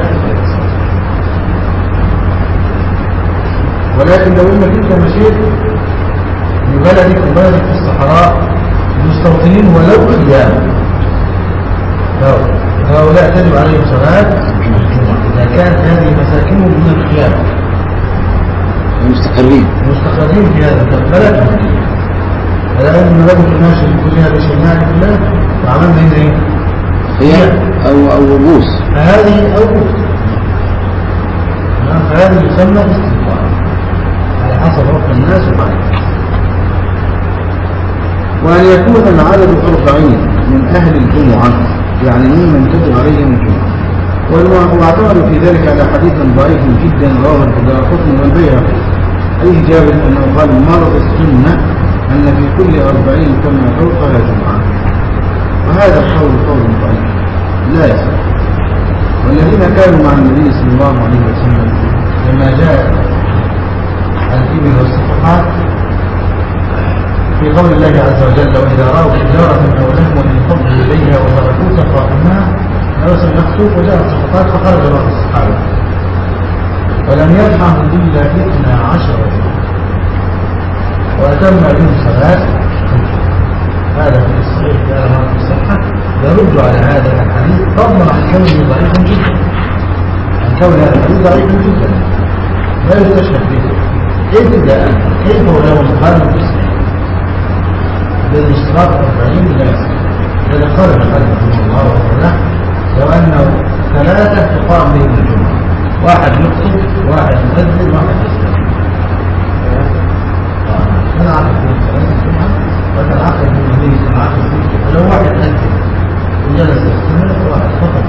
ولكن لو انك انت مشيت لبلدك وبلدك في الصحراء المستوطنين ولو خيام هؤلاء تجب عليهم صلاة الجمعة إذا كانت هذه مساكنهم من الخيام المستقرين. المستقرين في هذا البلد. فلا أن رجل ماشي كل هذا الشمال كله وعملنا هنا إيه؟ خيام أو أو رؤوس فهذه أول نعم، فهذه يسمى استغفار على حسب وقت الناس وحالهم وأن يكون العدد أربعين من أهل الجمعة يعني ممن تجب عليهم الجمعة. واعتمدوا في ذلك على حديث ضعيف جدا رواه الدارقطني والبيهقي. أي جابر أنه قال مرض السنة أن في كل أربعين كما فوقها جمعة وهذا القول قول ضعيف. لا يصح. والذين كانوا مع النبي صلى الله عليه وسلم لما جاء الإبل والصفحات في قول الله عز وجل وإذا رأوا تجارة أو لهوا انفضوا إليها وتركوك قائما نفس المخطوط وجاءت صفحات فخرج بعض الصحابة ولم يرحم إلا اثنا عشر. وأتم به صلاة هذا في الصحيح هذا في الصحة. يرد على هذا الحديث عن كونه ضعيف جدا. عن كون هذا الحديث ضعيف جدا. لا يستشهد به. ابتداء كيف هو له مخالف الذي اشتراط أربعين لا لذا قال الخالد رحمه الله. وسلم لو أنه ثلاثة تقام بهم الجمعة. واحد يخطب واحد يؤذن واحد وتنعقد في النبي تنعقد فيه ولو واحد أذن وجلس يستمع واحد فقط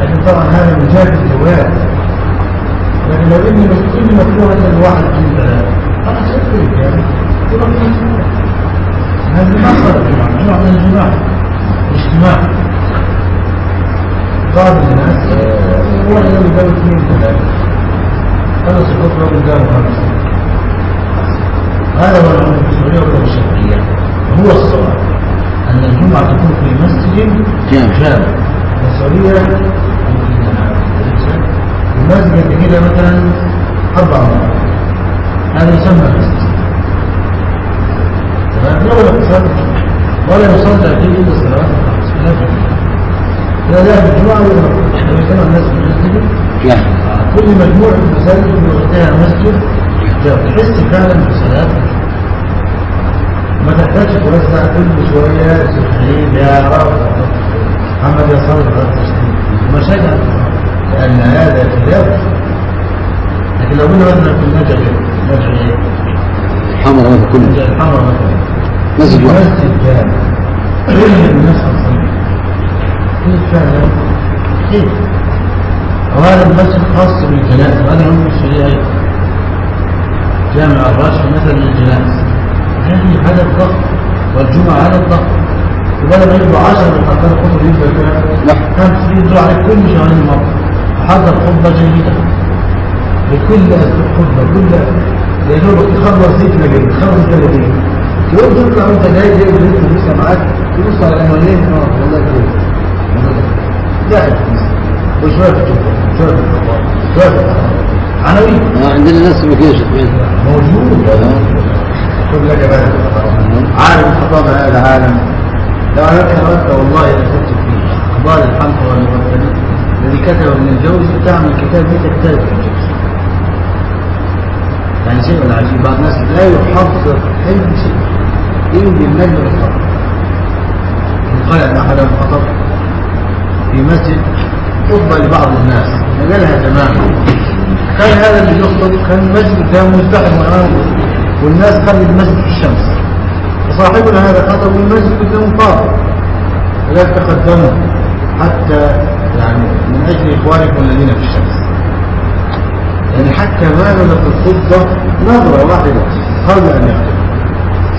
لكن طبعا هذا من جهة الجواب لكن لو إني كل مكروه إلا الواحد من ثلاثة. خلاص يكفي يعني يروح هذا ما صار نوع من الجماعة. اجتماع بعض الناس هو اللي قدام اثنين ثلاثة خلص الخطبة قدامه خمسة هذا هو في السورية ولا الشرعية. هو الصواب أن الجمعة تكون في مسجد جامع. السورية المسجد كده مثلا أربع مرات. هذا يسمى المسجد تمام؟ لو الاقتصاد ولا يصلى فيه إلا الصلوات الخمس لا في لا لا الجمعة ولا المسجد. كل مجموعة مساجد بوقتها مسجد تحس فعلا بصلاة. ما تحتاجش توزع كل شوية سبحانين يا رب. محمد يصلي غير تشتري مشاكل لأن هذا خلاف لكن لو قلنا مثلا في النجع نجع إيه؟ الحمراء مثلا نجع الحمراء مثلا مسجد واحد. مسجد جامع كل الناس هتصلي كيف فعلا؟ كيف وهذا المسجد خاص بالجنائز وهذا هم الشريعة جامع الراشد مثلا للجنائز هذه هذا الضغط والجمعة هذا الضغط وبدل ما يجوا 10 بيحضروا خطبة يبقى لا. خمس يدوا على كل شهرين مرة حضر خطبة جيدة لكل خطبة كل دوبك تخلص دي تلاقي تخلص دي يوم تطلع وانت جاي جاي وانت لسه معاك تبص على العنوانين آه والله كويس جاهز. وشوية في الجبهة شوية في شوية في عناوين. آه، عندنا ناس شغالين موجود. شوف لك بقى عالم الخطابة هذا عالم. لو أردت أردت والله لكنت فيه. أخبار الحمقى والمرتبين الذي كتب ابن الجوزي تعمل كتاب مثل كتاب ابن الجوزي يعني شيء ولا عجيب؟ بعض الناس لا يحضر أي شيء. يمضي النجم الخطر قال أن أحدهم خطب. في مسجد خطبة لبعض الناس. مجالها تماما. كان هذا اللي يخطب كان المسجد كان مزدحم والناس خلي المسجد في الشمس. وصاحبنا هذا خطب والمسجد قدامه فاضي. ولا تقدموا حتى يعني من أجل إخوانكم الذين في الشمس. يعني حتى ما في الخطبة نظرة واحدة قبل أن يخطب.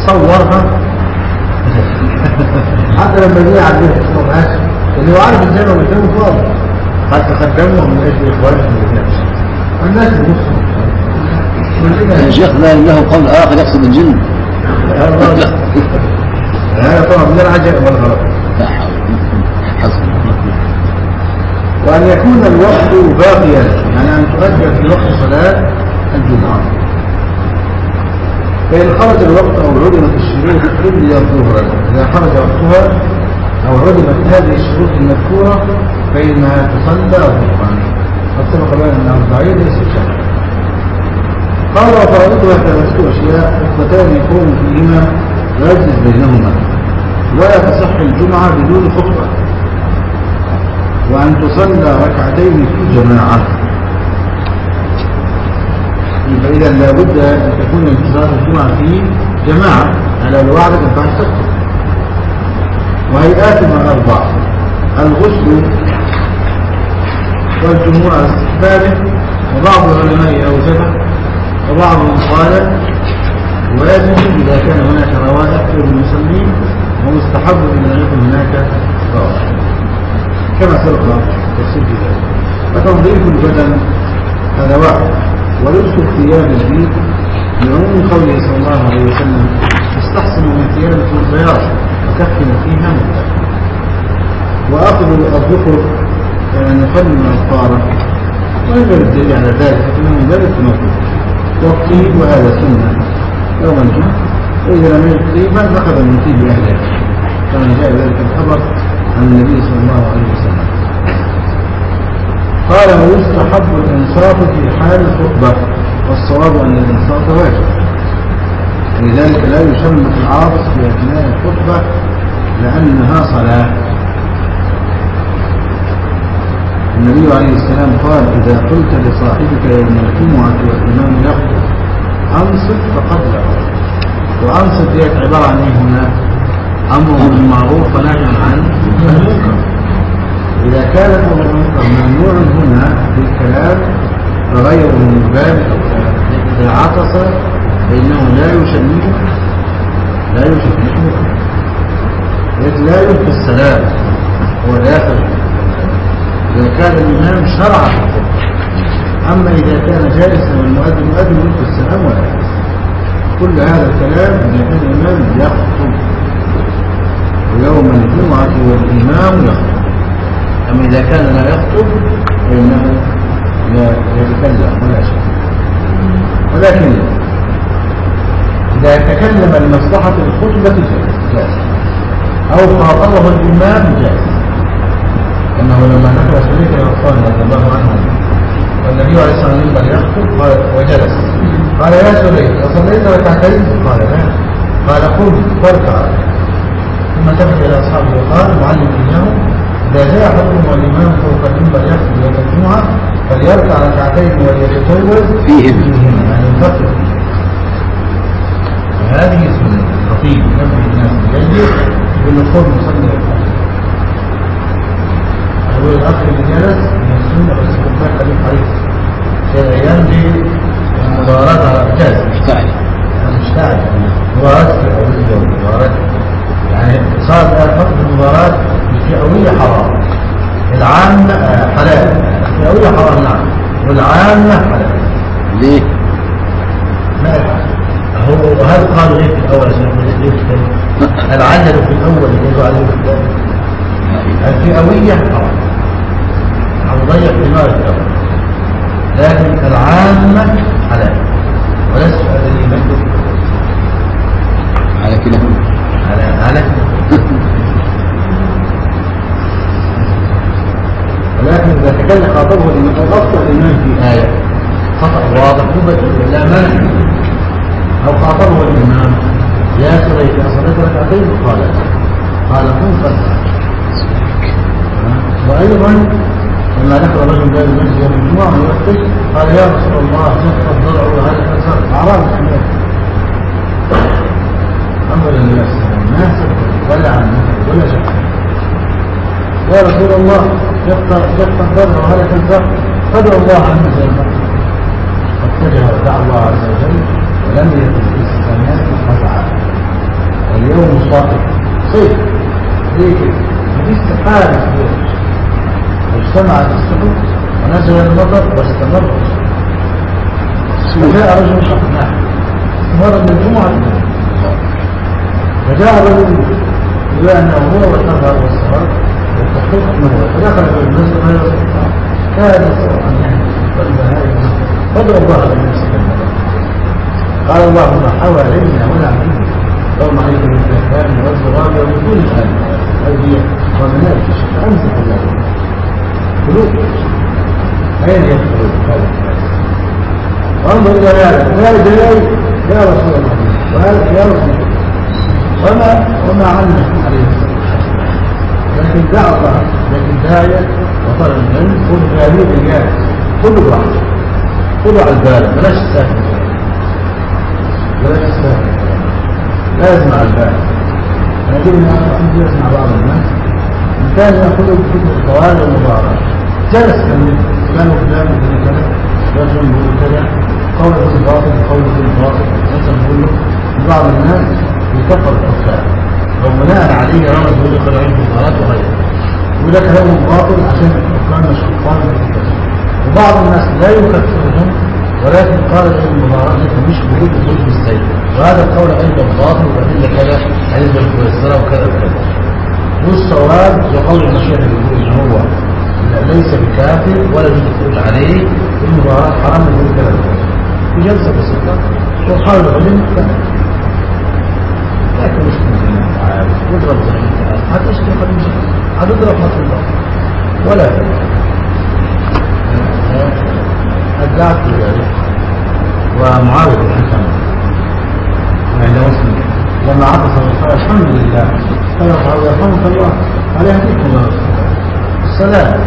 صورها. حتى لما جه عليه الصلاة اللي هو عارف إزاي لو قدامه فاضي قد تقدموا من أجل في الشمس الناس. يا شيخ له قول آخر يقصد الجن هذا طبعا من لا حول حسن وأن يكون الوقت باقيا يعني أن تؤجل في وقت صلاة الجمعة. فإن خرج الوقت أو عدمت الشروط إلا الظهر إذا خرج وقتها أو عدمت هذه الشروط المذكورة فإنها تصلى ظهرا قد سبق لنا أن الضعيف ليس قال وفرائضها ثلاثة أشياء خطبتان يكون فيهما ويجلس بينهما. ولا تصح الجمعة بدون خطبة. وأن تصلى ركعتين في جماعة. فإذا لابد أن تكون انتصار الجمعة في جماعة. على الوعد ما ينفعش تخطب وهيئاتها أربعة الغسل والجمهور على وبعض العلماء أوجبه وبعضهم قال واجب إذا كان هناك رواتب للمصلين ومستحب إذا لم يكن هناك رواتب كما سبق تفسير ذلك. فتنظيف البدن هذا واحد. ولبس الثياب البيض لعموم قوله صلى الله عليه وسلم استحسنوا من ثيابكم البياض وكفنوا فيها. وأخذ الظفر كان يقل من الطارة وإذا الدليل على ذلك فإنه ذلك مطلوب. والطيب وهذا سنة. يوم الجمعة. وإذا لم يجد طيبا أخذ من طيب أهله كما جاء ذلك الخبر عن النبي صلى الله عليه وسلم. قال ويستحب الإنصاف في حال الخطبة. والصواب أن الإنصاف واجب. ولذلك لا يشمت العاطس في أثناء الخطبة لأنها صلاة. النبي عليه السلام قال إذا قلت لصاحبك يوم الجمعة والإمام يخطب أنصت فقد لغوا وأنصت ديت عبارة عن إيه هنا؟ أمر بالمعروف ونهي عن المنكر. إذا كان الأمر بالمنكر ممنوع هنا بالكلام فغير من باب إذا عطس فإنه لا يشمئه لا يشمئه لا يلقي السلام. هو لا يخرج إذا كان الإمام شرع في الخطبة أما إذا كان جالسا والمؤذن المؤذن يلقي السلام ولا كل هذا الكلام إذا كان الإمام يخطب ويوم الجمعة والإمام يخطب أما إذا كان لا يخطب فإنه يتكلم ولا شيء ولكن إذا تكلم لمصلحة الخطبة جاز أو خاطبه الإمام جاز أنه لما دخل شريك الأطفال رضي الله عنه والنبي عليه الصلاة والسلام يخطب وجلس. قال يا سريك أصليت ركعتين؟ قال لا. قال قم واركع. ثم تبت إلى أصحابه وقال معلم إياهم إذا جاء أحدكم والإمام فوق المنبر يخطب يوم الجمعة فليركع ركعتين وليتجوز فيهم. يعني يفكر وهذه سنة الخطيب. ينبه الناس بيده بالنقود مصلي ركعتين هو الأخ اللي جلس من السنة بس بالك عليه حريص في الأيام دي المباراة على إجازة مشتعل. مشتعل. مباراة فئوية ومباراة يعني صار فترة المباراة الفئوية حرام. العامة حلال. الفئوية حرام نعم. والعامة حلال. ليه؟ وهذا قالوا ليه في الأول عشان ليه في الثاني العجل في الأول يقولوا عليه في الثاني الفئوية حرام هنضيع دماغ الأول. لكن العامة حلال ولست أدري من على كلاهما على على ولكن إذا تكلم خاطبه أو أخطأ الإمام في آية. خطأ واضح. مباشر لا مانع. أو خاطبه الإمام. يا سريت أصليت ركعتين قال قال قم فاسعى وأيضا لما دخل رجل باب المسجد يوم الجمعة ويخطب قال يا رسول الله شق الضرع وهذا كسر أعراض الحمام أمر ما سكت ولا عن ولا شك يا رسول الله يقطع الضرع وهذا كسر فادعوا الله عن مثل فاتجه ودعا الله عز وجل. ولم يكن في السماء قطعا اليوم صائم صيف ليه كده؟ مفيش استحالة واجتمعت السحب ونزل المطر واستمر فجاء رجل شقناح مر من الجمعة فجاء رجل بأنه هو والأظهر والصواب والتحقيق منه فدخل في المسجد غير سلطان كاد صراحا يعني فادعوا الله لنفسك المطر قال اللهم حوالينا ولا علينا اللهم عليك بالكفان والزراب وبطول الآن هذه ومناكش فأمسك الله. قلوب. أين يدخل هذا. وانظر إلى ذلك. ذلك جاي يا رسول الله. وهذا يا رسول الله وما وما علم عليه الصلاة لكن الله لكن داعية وطلب العلم خذ هذه الرجال كل واحد خذوا على البال بلاش الساكن الساكن لازم على البال انا جبنا عندي اسمع بعض الناس. كان ياخذ الكتب الطوال والمباراه جلس كان فلان وفلان وفلان كذا رجل يقول كذا قول ابن باطل قول ابن باطل مثلا يقول له بعض الناس يكفر الحكام أو بناء عليه رمز يقول يقرا علم الصلاه وغيره. وده كلام باطل عشان الحكام مش حكام وبعض الناس لا يكفرهم ولكن قال ابن المباراه مش بوجود وجود بالسيف وهذا القول أيضا باطل وادله كذا حديث الكويسره وكذا وكذا. والصواب وقول المشيخ يقول ان هو ليس بكافر ولا الخروج عليه المباراة حرام يقول كذا في جلسة بسيطة وحاول العلم؟ لكن مش ممكن. عايز هتشتري قد مش هتضرب الله ولا أدعت بذلك ومعاوية بن الحكم عند مسلم لما عطس قال الحمد لله. قال معاوية يرحمك الله قال يهديكم الله. السلام.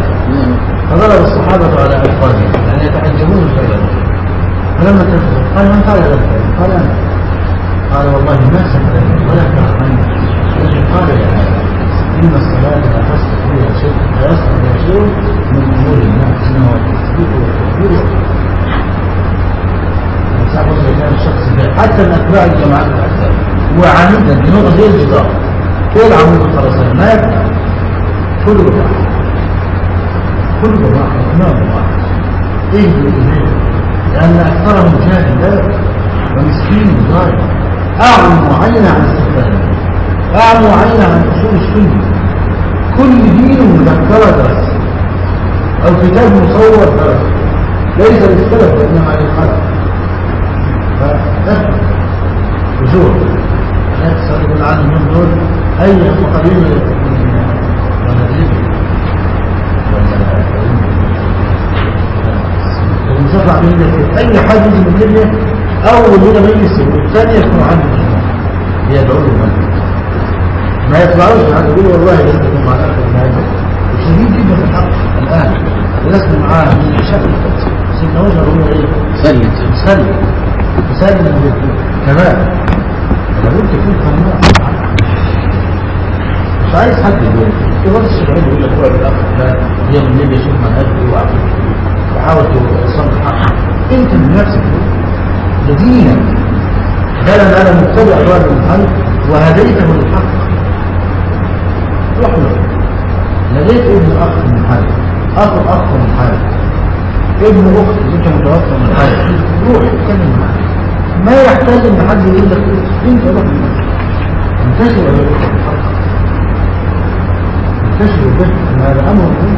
فضرب الصحابة على ألفاظهم يعني يتعجبون فعلا. فلما تفضل قال من قال ذلك؟ قال أنا. قال والله ما سمعني ولا لكن قال يا هذا إن الصلاة لا تصل فيها شيء لا يصل فيها شيء من أمور الناس إنه التصديق والتكبير كان الشخص ده حتى من أتباع الجماعات الأحزاب وعميدا بنقطة زي الجدار كل عمود الخرسانة ما يبقى كل واحد كل واحد إمام واحد اهدوا إليه لأن أكثرهم جاهل ومسكين ضايع أعلم معينة عن استخدامه أعلم معينة عن أصول السنة. كل دين مذكرة درس. أو كتاب مصور درس. ليس للسلف للخلق. فأثبت رجوع لا تسأل عنهم من دول أي فقرين ولا ليبيا المسافة بين أي حد من ليبيا أول هنا مجلس والثاني يكون عنده مجموعة يدعو له ما يطلعوش عن يقول والله لازم تكون مع الأخر النهاية وشديد جدا في الحق. الآن ولسنا معاه من شكل سيدنا وجه هو إيه؟ سلم سلم سلم كمان لابد تكون قناع مش عايز حد يقول. في وقت الشباب يقول لك هو بالاخر لا هي من ليبيا شوف منهج اوعى وحاول توصل حق. أنت من نفسك. ده دينك ده لما أنا متبع بعض المحل وهديته للحق روح له لديك ابن أخ من حال أخ أخ من حال ابن اخت انت متوفى من حال روح اتكلم معاه ما يحتاج إن حد يقول لك إنت روح لنفسك انتشر يا الحق تشعر به ان هذا أمر مهم.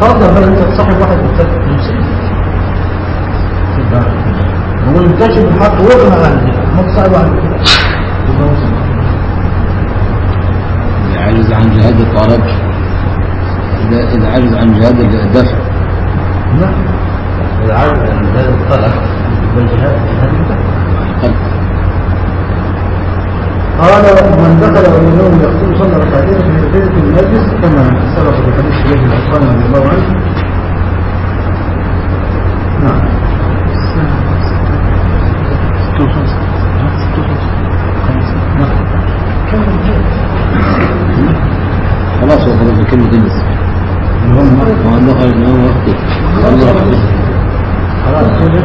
فرضا بقى أنت تصاحب واحد مبتدئ يمسك هو ينتشر بالحق واغنى عنه ما تصاحب واحد يبقى عجز عن جهاد الطلب إذا إذا عجز عن جهاد الدفع. نعم. العدد يعني زاد الطلب والجهاد جهاد قلب قال من دخل وينوم يقتل صلى ركعتين في ليلة المجلس كما سبق في حديث شريف الحصان رضي الله عنه. نعم خلاص بكلمة الناس وأن دخل الإمام وقته صلى ركعتين خلاص حديث